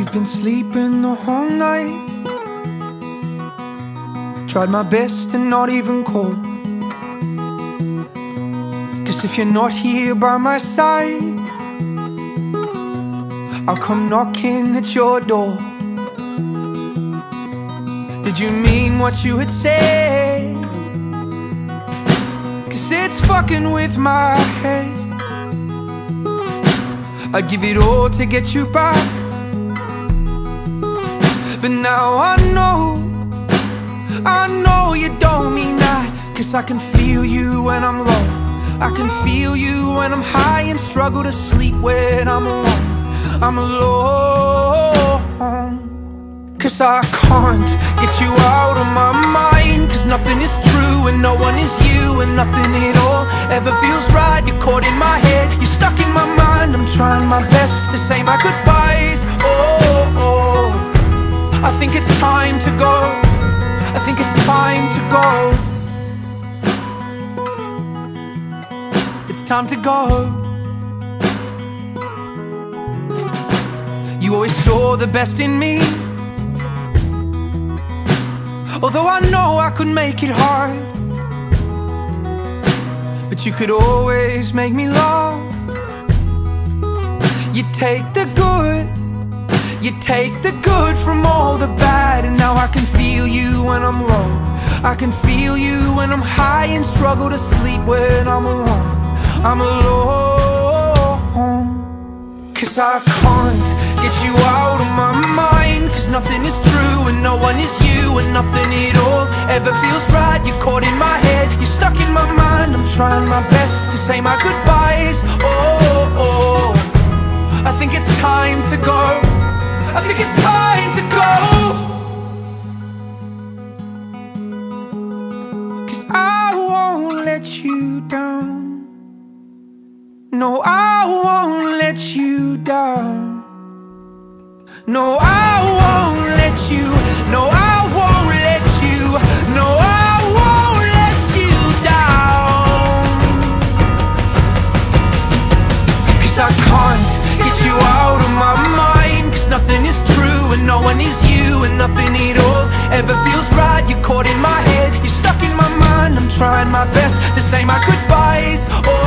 I've been sleeping the whole night. Tried my best to not even call. Cause if you're not here by my side, I'll come knocking at your door. Did you mean what you had said? Cause it's fucking with my head. I'd give it all to get you back. But now I know, I know you don't mean that. Cause I can feel you when I'm low. I can feel you when I'm high and struggle to sleep when I'm alone. I'm alone. Cause I can't get you out of my mind. Cause nothing is true and no one is you and nothing at all ever feels right. You're caught in my head, you're stuck in my mind. I'm trying my best to say my goodbyes. I think it's time to go. I think it's time to go. It's time to go. You always saw the best in me. Although I know I could make it hard. But you could always make me laugh. You take the good, you take the good from all the bad. And now I can feel you when I'm low. I can feel you when I'm high and struggle to sleep when I'm alone. I'm alone. Cause I can't get you out of my mind. Cause nothing is true and no one is you and nothing at all ever feels right. You're caught in my head, you're stuck in my mind. I'm trying my best to say my goodbyes. Let you down. No, I won't let you down. No, I won't let you. No, I won't let you. No, I won't let you down. Cause I can't get you out of my mind. Cause nothing is true and no one is you and nothing at all ever feels right. Trying my best to say my goodbyes.